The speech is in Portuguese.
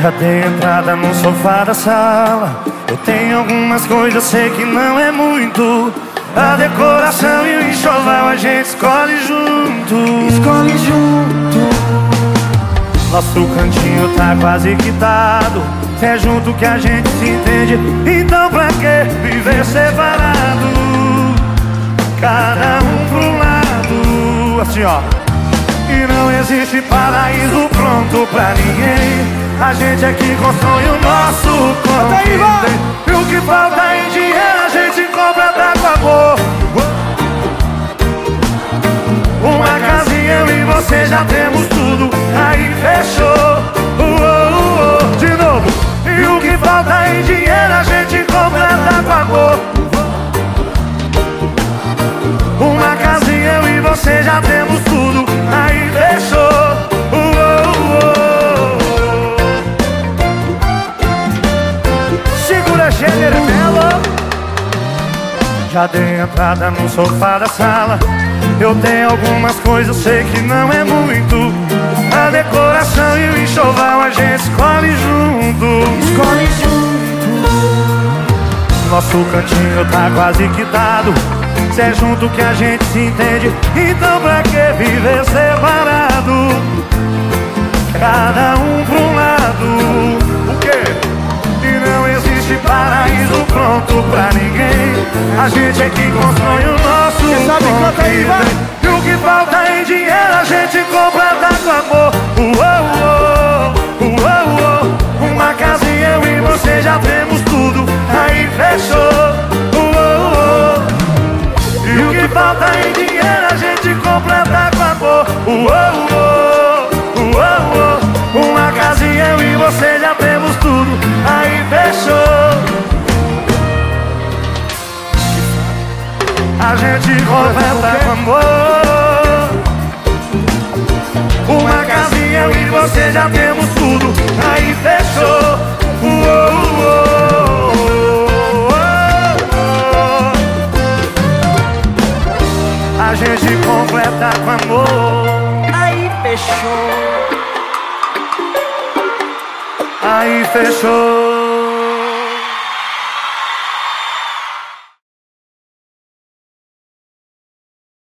Já dei entrada no sofá da sala. Eu tenho algumas coisas, sei que não é muito. A decoração e o enxoval a gente escolhe junto. Escolhe junto. Nosso cantinho tá quase quitado. É junto que a gente se entende. Então pra que viver separado? Cada um pro lado. Assim ó. E não existe paraíso pronto pra ninguém. A gente é que constrói o nosso corpo. E o que falta em dinheiro a gente compra tá com amor. Uma casinha eu e você já temos tudo. Aí fechou. Gênero dela. Já dei entrada no sofá da sala. Eu tenho algumas coisas, sei que não é muito. A decoração e o enxoval a gente escolhe junto. Escolhe junto. Nosso cantinho tá quase quitado. Se é junto que a gente se entende. Então pra que viver separado? Cada um pronto pra ninguém. A gente é que constrói o nosso Quem sabe canta aí, vai. E o que falta em dinheiro a gente compra com amor uou, uou, uou, Uma casinha eu e você já temos tudo. Aí fechou. Uou, E o que falta em dinheiro a gente compra dá com amor uou, a gente completa com amor. Uma casinha eu e você já temos tudo. Aí fechou. Uou, uou, uou, A gente completa com amor. Aí fechou. Aí fechou